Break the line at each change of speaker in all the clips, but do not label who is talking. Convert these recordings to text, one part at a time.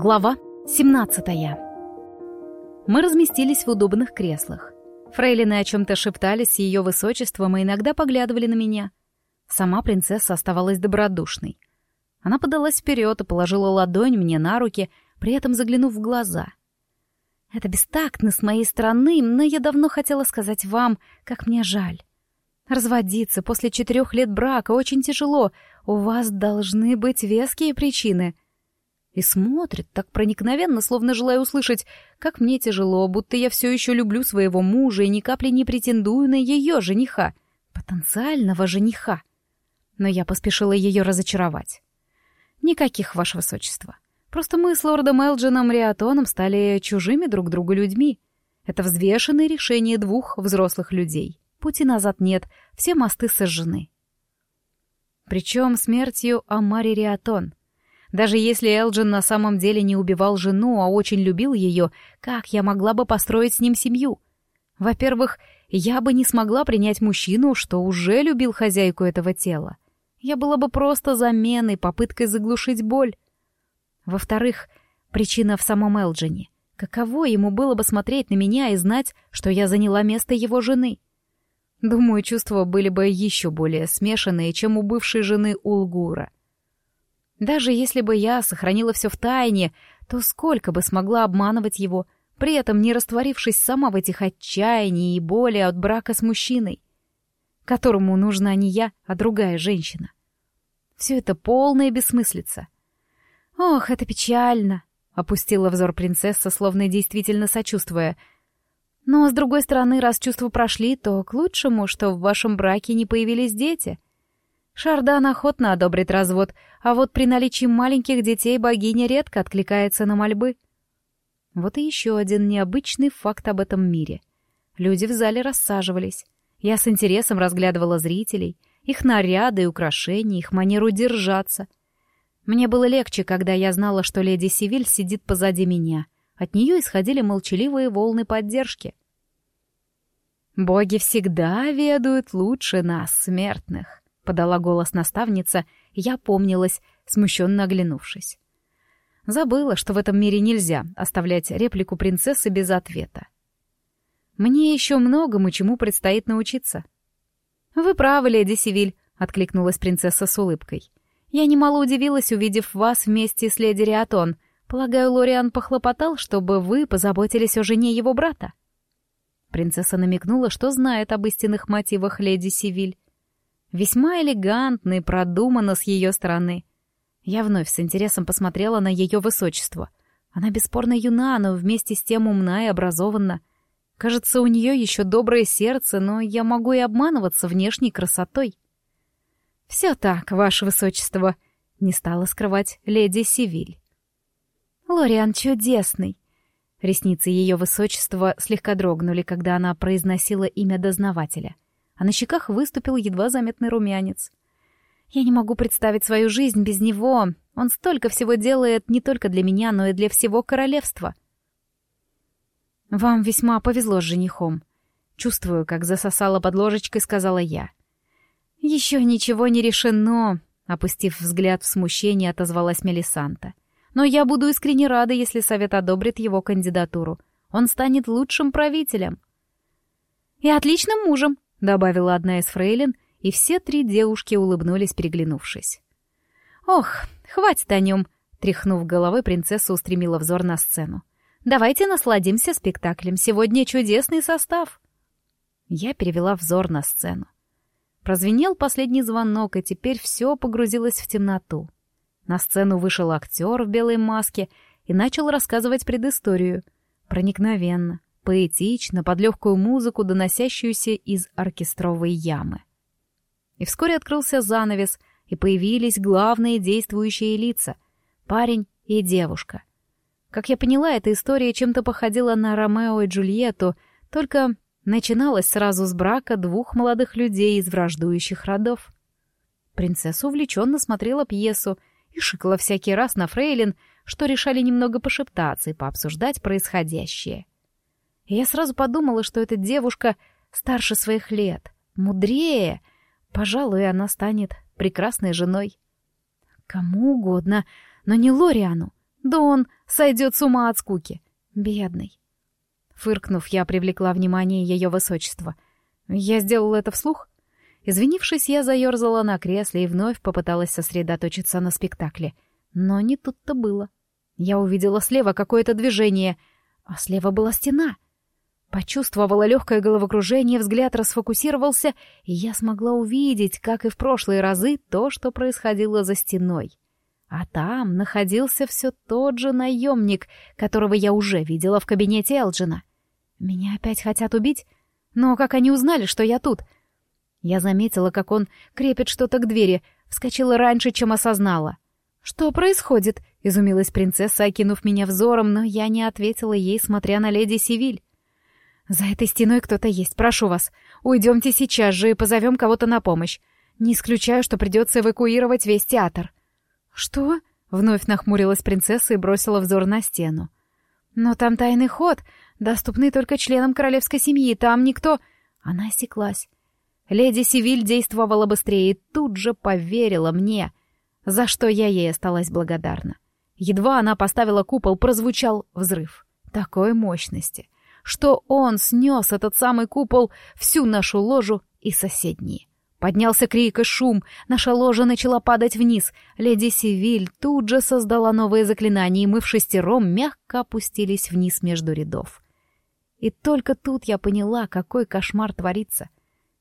Глава 17 Мы разместились в удобных креслах. Фрейлины о чем-то шептались с ее высочеством и иногда поглядывали на меня. Сама принцесса оставалась добродушной. Она подалась вперед и положила ладонь мне на руки, при этом заглянув в глаза. «Это бестактно с моей стороны, но я давно хотела сказать вам, как мне жаль. Разводиться после четырех лет брака очень тяжело, у вас должны быть веские причины». И смотрит так проникновенно, словно желая услышать, как мне тяжело, будто я все еще люблю своего мужа и ни капли не претендую на ее жениха, потенциального жениха. Но я поспешила ее разочаровать. Никаких, ваше высочество. Просто мы с лордом Элджином Риатоном стали чужими друг другу людьми. Это взвешенное решение двух взрослых людей. Пути назад нет, все мосты сожжены. Причем смертью Амари Риатон. Даже если Элджин на самом деле не убивал жену, а очень любил ее, как я могла бы построить с ним семью? Во-первых, я бы не смогла принять мужчину, что уже любил хозяйку этого тела. Я была бы просто заменой, попыткой заглушить боль. Во-вторых, причина в самом Элджине. Каково ему было бы смотреть на меня и знать, что я заняла место его жены? Думаю, чувства были бы еще более смешанные, чем у бывшей жены Улгура. Даже если бы я сохранила все в тайне, то сколько бы смогла обманывать его, при этом не растворившись сама в этих отчаянии и боли от брака с мужчиной? которому нужна не я, а другая женщина. Все это полная бессмыслица. «Ох, это печально!» — опустила взор принцесса, словно действительно сочувствуя. «Но, с другой стороны, раз чувства прошли, то к лучшему, что в вашем браке не появились дети. Шардан охотно одобрит развод, а вот при наличии маленьких детей богиня редко откликается на мольбы». Вот и еще один необычный факт об этом мире. Люди в зале рассаживались. Я с интересом разглядывала зрителей, их наряды и украшения, их манеру держаться. Мне было легче, когда я знала, что леди Сивиль сидит позади меня. От нее исходили молчаливые волны поддержки. «Боги всегда ведают лучше нас, смертных», — подала голос наставница, я помнилась, смущенно оглянувшись. Забыла, что в этом мире нельзя оставлять реплику принцессы без ответа. Мне еще многому чему предстоит научиться. «Вы правы, леди Сивиль», — откликнулась принцесса с улыбкой. «Я немало удивилась, увидев вас вместе с леди Риатон. Полагаю, Лориан похлопотал, чтобы вы позаботились о жене его брата». Принцесса намекнула, что знает об истинных мотивах леди Сивиль. Весьма элегантно и продуманно с ее стороны. Я вновь с интересом посмотрела на ее высочество. Она бесспорно юна, но вместе с тем умна и образованна. Кажется, у нее еще доброе сердце, но я могу и обманываться внешней красотой. «Все так, ваше высочество», — не стала скрывать леди Сивиль. «Лориан чудесный». Ресницы ее высочества слегка дрогнули, когда она произносила имя дознавателя, а на щеках выступил едва заметный румянец. «Я не могу представить свою жизнь без него. Он столько всего делает не только для меня, но и для всего королевства». «Вам весьма повезло с женихом». Чувствую, как засосала под ложечкой, сказала я. «Еще ничего не решено», — опустив взгляд в смущение, отозвалась Мелисанта. «Но я буду искренне рада, если совет одобрит его кандидатуру. Он станет лучшим правителем». «И отличным мужем», — добавила одна из фрейлин, и все три девушки улыбнулись, переглянувшись. «Ох, хватит о нем», — тряхнув головой, принцесса устремила взор на сцену. Давайте насладимся спектаклем. Сегодня чудесный состав. Я перевела взор на сцену. Прозвенел последний звонок, и теперь все погрузилось в темноту. На сцену вышел актер в белой маске и начал рассказывать предысторию. Проникновенно, поэтично, под легкую музыку, доносящуюся из оркестровой ямы. И вскоре открылся занавес, и появились главные действующие лица — парень и девушка. Как я поняла, эта история чем-то походила на Ромео и Джульетту, только начиналась сразу с брака двух молодых людей из враждующих родов. Принцесса увлеченно смотрела пьесу и шикала всякий раз на фрейлин, что решали немного пошептаться и пообсуждать происходящее. И я сразу подумала, что эта девушка старше своих лет, мудрее. Пожалуй, она станет прекрасной женой. Кому угодно, но не Лориану. Да он сойдет с ума от скуки. Бедный. Фыркнув, я привлекла внимание ее высочества. Я сделала это вслух? Извинившись, я заерзала на кресле и вновь попыталась сосредоточиться на спектакле. Но не тут-то было. Я увидела слева какое-то движение, а слева была стена. Почувствовала легкое головокружение, взгляд расфокусировался, и я смогла увидеть, как и в прошлые разы, то, что происходило за стеной. А там находился все тот же наемник, которого я уже видела в кабинете Элджина. Меня опять хотят убить? Но как они узнали, что я тут? Я заметила, как он крепит что-то к двери, вскочила раньше, чем осознала. «Что происходит?» — изумилась принцесса, окинув меня взором, но я не ответила ей, смотря на леди Сивиль. «За этой стеной кто-то есть, прошу вас. Уйдемте сейчас же и позовем кого-то на помощь. Не исключаю, что придется эвакуировать весь театр». «Что?» — вновь нахмурилась принцесса и бросила взор на стену. «Но там тайный ход доступны только членам королевской семьи, там никто...» Она осеклась. Леди Сивиль действовала быстрее и тут же поверила мне, за что я ей осталась благодарна. Едва она поставила купол, прозвучал взрыв. Такой мощности, что он снес этот самый купол, всю нашу ложу и соседние. Поднялся крик и шум, наша ложа начала падать вниз. Леди Сивиль тут же создала новые заклинания, и мы в шестером мягко опустились вниз между рядов. И только тут я поняла, какой кошмар творится.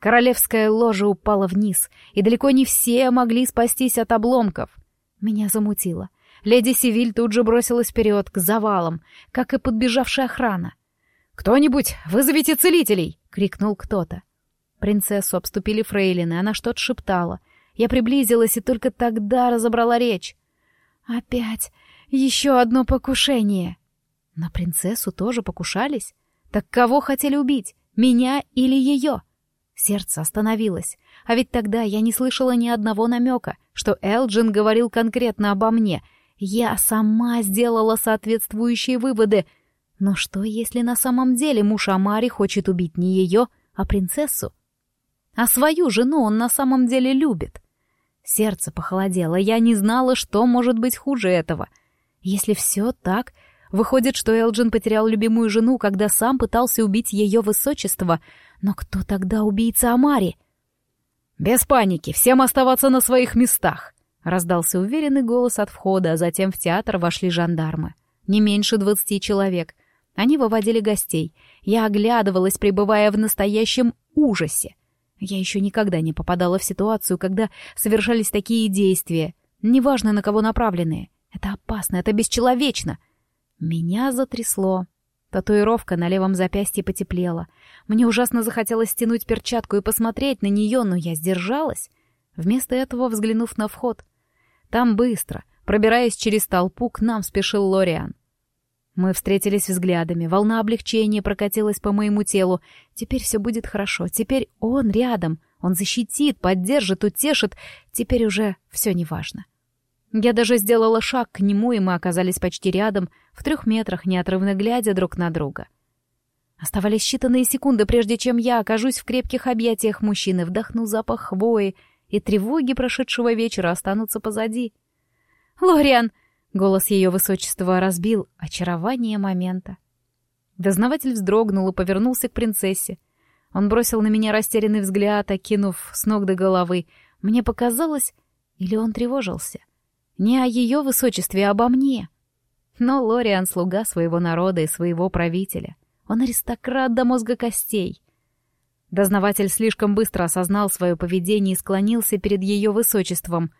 Королевская ложа упала вниз, и далеко не все могли спастись от обломков. Меня замутило. Леди Сивиль тут же бросилась вперед, к завалам, как и подбежавшая охрана. «Кто-нибудь, вызовите целителей!» — крикнул кто-то. Принцессу обступили фрейлины, она что-то шептала. Я приблизилась и только тогда разобрала речь. «Опять еще одно покушение!» На принцессу тоже покушались? Так кого хотели убить? Меня или ее? Сердце остановилось. А ведь тогда я не слышала ни одного намека, что Элджин говорил конкретно обо мне. Я сама сделала соответствующие выводы. Но что, если на самом деле муж Амари хочет убить не ее, а принцессу? А свою жену он на самом деле любит. Сердце похолодело, я не знала, что может быть хуже этого. Если все так, Выходит, что Элджин потерял любимую жену, когда сам пытался убить ее высочество. Но кто тогда убийца Амари? «Без паники, всем оставаться на своих местах!» Раздался уверенный голос от входа, а затем в театр вошли жандармы. Не меньше двадцати человек. Они выводили гостей. Я оглядывалась, пребывая в настоящем ужасе. Я еще никогда не попадала в ситуацию, когда совершались такие действия, неважно на кого направленные. Это опасно, это бесчеловечно. Меня затрясло. Татуировка на левом запястье потеплела. Мне ужасно захотелось стянуть перчатку и посмотреть на нее, но я сдержалась. Вместо этого, взглянув на вход. Там быстро, пробираясь через толпу, к нам спешил Лориан. Мы встретились взглядами, волна облегчения прокатилась по моему телу. Теперь все будет хорошо, теперь он рядом, он защитит, поддержит, утешит, теперь уже все неважно. Я даже сделала шаг к нему, и мы оказались почти рядом, в трех метрах, неотрывно глядя друг на друга. Оставались считанные секунды, прежде чем я окажусь в крепких объятиях мужчины, вдохну запах хвои, и тревоги прошедшего вечера останутся позади. «Лориан!» — голос ее высочества разбил очарование момента. Дознаватель вздрогнул и повернулся к принцессе. Он бросил на меня растерянный взгляд, окинув с ног до головы. Мне показалось, или он тревожился — не о ее высочестве, а обо мне. Но Лориан — слуга своего народа и своего правителя. Он аристократ до мозга костей. Дознаватель слишком быстро осознал свое поведение и склонился перед ее высочеством.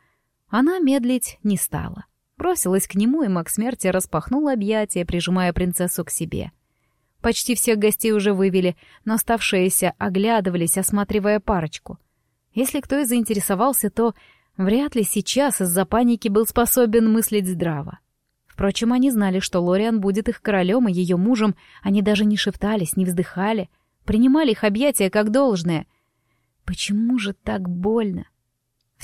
Она медлить не стала. Бросилась к нему, и маг смерти распахнул объятия, прижимая принцессу к себе. Почти всех гостей уже вывели, но оставшиеся оглядывались, осматривая парочку. Если кто и заинтересовался, то Вряд ли сейчас из-за паники был способен мыслить здраво. Впрочем, они знали, что Лориан будет их королем и ее мужем, они даже не шептались, не вздыхали, принимали их объятия как должное. Почему же так больно?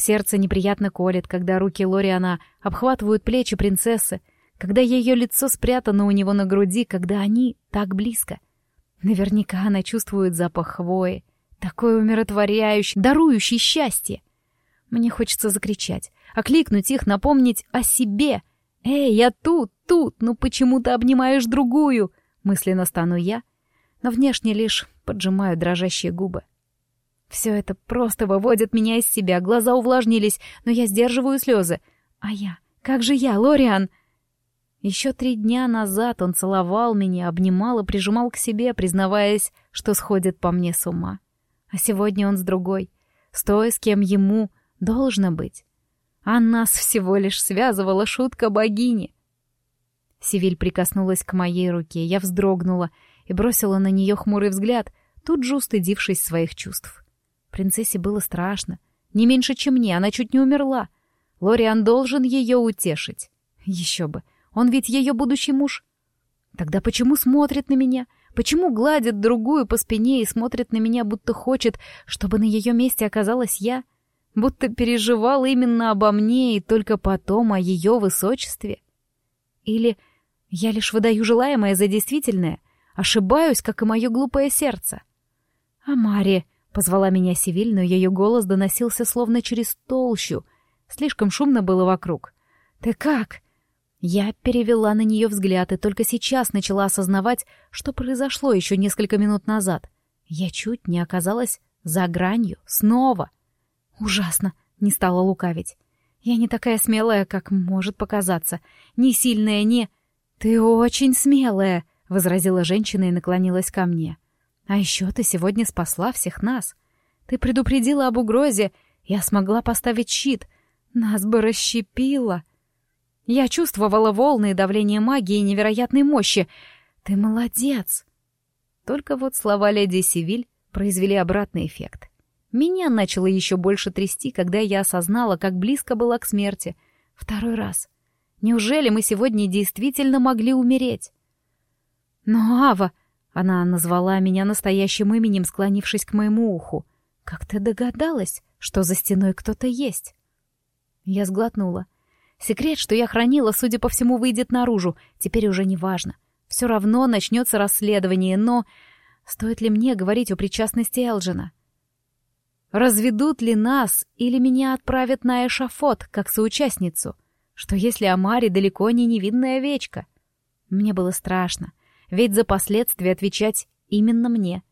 Сердце неприятно колет, когда руки Лориана обхватывают плечи принцессы, когда ее лицо спрятано у него на груди, когда они так близко. Наверняка она чувствует запах хвои, такой умиротворяющий, дарующий счастье. Мне хочется закричать, окликнуть их, напомнить о себе. «Эй, я тут, тут, ну почему ты обнимаешь другую?» Мысленно стану я, но внешне лишь поджимаю дрожащие губы. Все это просто выводит меня из себя, глаза увлажнились, но я сдерживаю слезы. А я? Как же я, Лориан? Еще три дня назад он целовал меня, обнимал и прижимал к себе, признаваясь, что сходит по мне с ума. А сегодня он с другой, с той, с кем ему должно быть. А нас всего лишь связывала шутка богини. Сивиль прикоснулась к моей руке, я вздрогнула и бросила на нее хмурый взгляд, тут же устыдившись своих чувств. Принцессе было страшно. Не меньше, чем мне, она чуть не умерла. Лориан должен ее утешить. Еще бы, он ведь ее будущий муж. Тогда почему смотрит на меня? Почему гладит другую по спине и смотрит на меня, будто хочет, чтобы на ее месте оказалась я? Будто переживал именно обо мне и только потом о ее высочестве? Или я лишь выдаю желаемое за действительное, ошибаюсь, как и мое глупое сердце? А Мари позвала меня Сивиль, но ее голос доносился словно через толщу. Слишком шумно было вокруг. «Ты как?» Я перевела на нее взгляд и только сейчас начала осознавать, что произошло еще несколько минут назад. Я чуть не оказалась за гранью снова. Ужасно, не стала лукавить. Я не такая смелая, как может показаться. Не сильная, не... «Ты очень смелая», — возразила женщина и наклонилась ко мне. «А еще ты сегодня спасла всех нас. Ты предупредила об угрозе, я смогла поставить щит. Нас бы расщепило». Я чувствовала волны и давление магии и невероятной мощи. Ты молодец. Только вот слова леди Сивиль произвели обратный эффект. Меня начало еще больше трясти, когда я осознала, как близко была к смерти. Второй раз. Неужели мы сегодня действительно могли умереть? Но, Ава, она назвала меня настоящим именем, склонившись к моему уху. Как ты догадалась, что за стеной кто-то есть? Я сглотнула. Секрет, что я хранила, судя по всему, выйдет наружу. Теперь уже не важно. Все равно начнется расследование, но... Стоит ли мне говорить о причастности Элджина? Разведут ли нас или меня отправят на эшафот, как соучастницу? Что если Амари далеко не невинная овечка? Мне было страшно, ведь за последствия отвечать именно мне.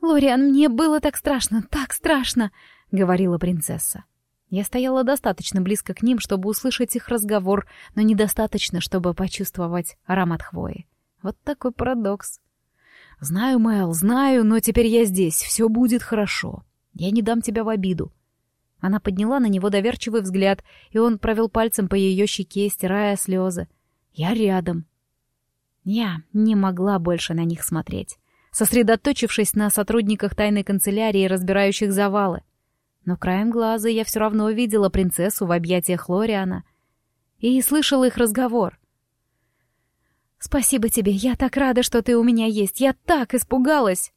«Лориан, мне было так страшно, так страшно!» — говорила принцесса. Я стояла достаточно близко к ним, чтобы услышать их разговор, но недостаточно, чтобы почувствовать аромат хвои. Вот такой парадокс. «Знаю, Мэл, знаю, но теперь я здесь, все будет хорошо. Я не дам тебя в обиду». Она подняла на него доверчивый взгляд, и он провел пальцем по ее щеке, стирая слезы. «Я рядом». Я не могла больше на них смотреть, сосредоточившись на сотрудниках тайной канцелярии, разбирающих завалы но краем глаза я все равно видела принцессу в объятиях Лориана и слышала их разговор. «Спасибо тебе, я так рада, что ты у меня есть, я так испугалась!»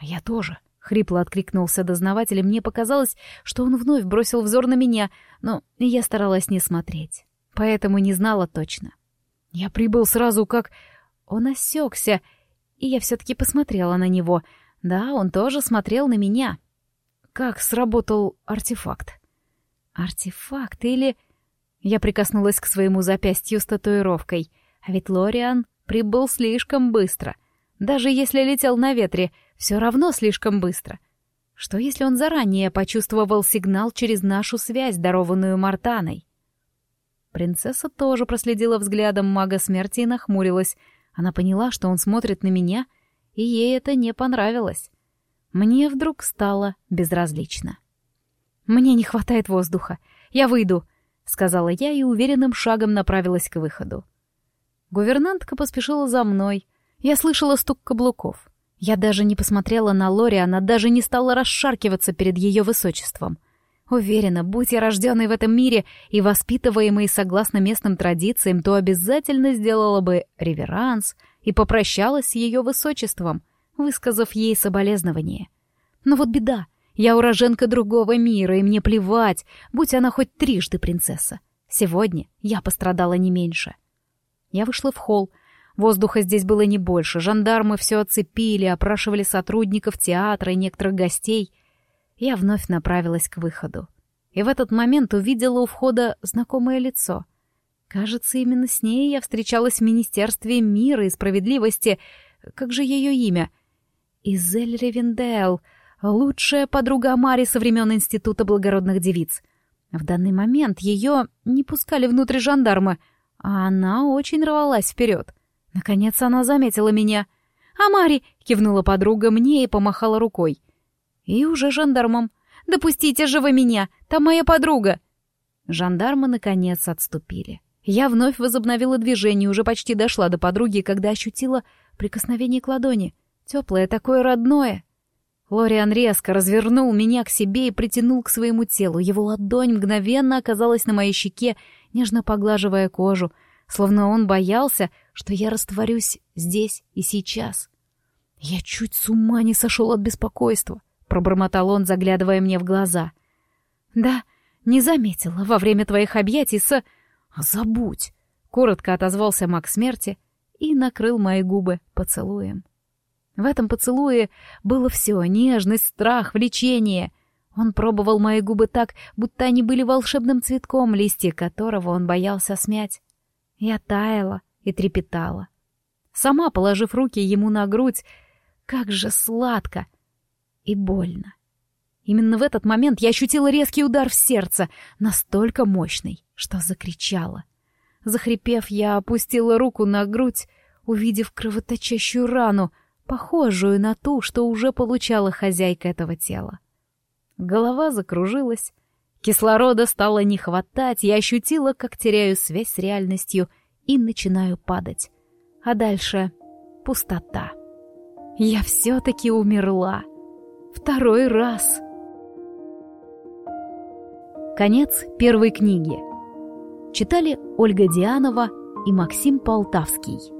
«А я тоже», — хрипло откликнулся дознаватель, и мне показалось, что он вновь бросил взор на меня, но я старалась не смотреть, поэтому не знала точно. Я прибыл сразу, как... Он осекся, и я все-таки посмотрела на него. Да, он тоже смотрел на меня, как сработал артефакт. Артефакт или... Я прикоснулась к своему запястью с татуировкой. А ведь Лориан прибыл слишком быстро. Даже если летел на ветре, все равно слишком быстро. Что если он заранее почувствовал сигнал через нашу связь, дарованную Мартаной? Принцесса тоже проследила взглядом мага смерти и нахмурилась. Она поняла, что он смотрит на меня, и ей это не понравилось. Мне вдруг стало безразлично. «Мне не хватает воздуха. Я выйду», — сказала я и уверенным шагом направилась к выходу. Гувернантка поспешила за мной. Я слышала стук каблуков. Я даже не посмотрела на Лори, она даже не стала расшаркиваться перед ее высочеством. Уверена, будь я рожденной в этом мире и воспитываемой согласно местным традициям, то обязательно сделала бы реверанс и попрощалась с ее высочеством — высказав ей соболезнование. Но вот беда, я уроженка другого мира, и мне плевать, будь она хоть трижды принцесса. Сегодня я пострадала не меньше. Я вышла в холл. Воздуха здесь было не больше. Жандармы все оцепили, опрашивали сотрудников театра и некоторых гостей. Я вновь направилась к выходу. И в этот момент увидела у входа знакомое лицо. Кажется, именно с ней я встречалась в Министерстве мира и справедливости. Как же ее имя? Изель Ревендел, лучшая подруга Амари со времен Института благородных девиц. В данный момент ее не пускали внутрь жандармы, а она очень рвалась вперед. Наконец она заметила меня. «Амари!» — кивнула подруга мне и помахала рукой. И уже жандармам. «Допустите же вы меня! Там моя подруга!» Жандармы, наконец, отступили. Я вновь возобновила движение, уже почти дошла до подруги, когда ощутила прикосновение к ладони. Теплое, такое родное. Лориан резко развернул меня к себе и притянул к своему телу. Его ладонь мгновенно оказалась на моей щеке, нежно поглаживая кожу, словно он боялся, что я растворюсь здесь и сейчас. Я чуть с ума не сошел от беспокойства, пробормотал он, заглядывая мне в глаза. Да, не заметила во время твоих объятий с... Забудь! Коротко отозвался маг смерти и накрыл мои губы поцелуем. В этом поцелуе было все — нежность, страх, влечение. Он пробовал мои губы так, будто они были волшебным цветком, листья которого он боялся смять. Я таяла и трепетала. Сама, положив руки ему на грудь, как же сладко и больно. Именно в этот момент я ощутила резкий удар в сердце, настолько мощный, что закричала. Захрипев, я опустила руку на грудь, увидев кровоточащую рану, похожую на ту, что уже получала хозяйка этого тела. Голова закружилась, Кислорода стало не хватать, я ощутила, как теряю связь с реальностью и начинаю падать. А дальше — пустота. Я все-таки умерла. Второй раз. Конец первой книги. Читали Ольга Дианова и Максим Полтавский.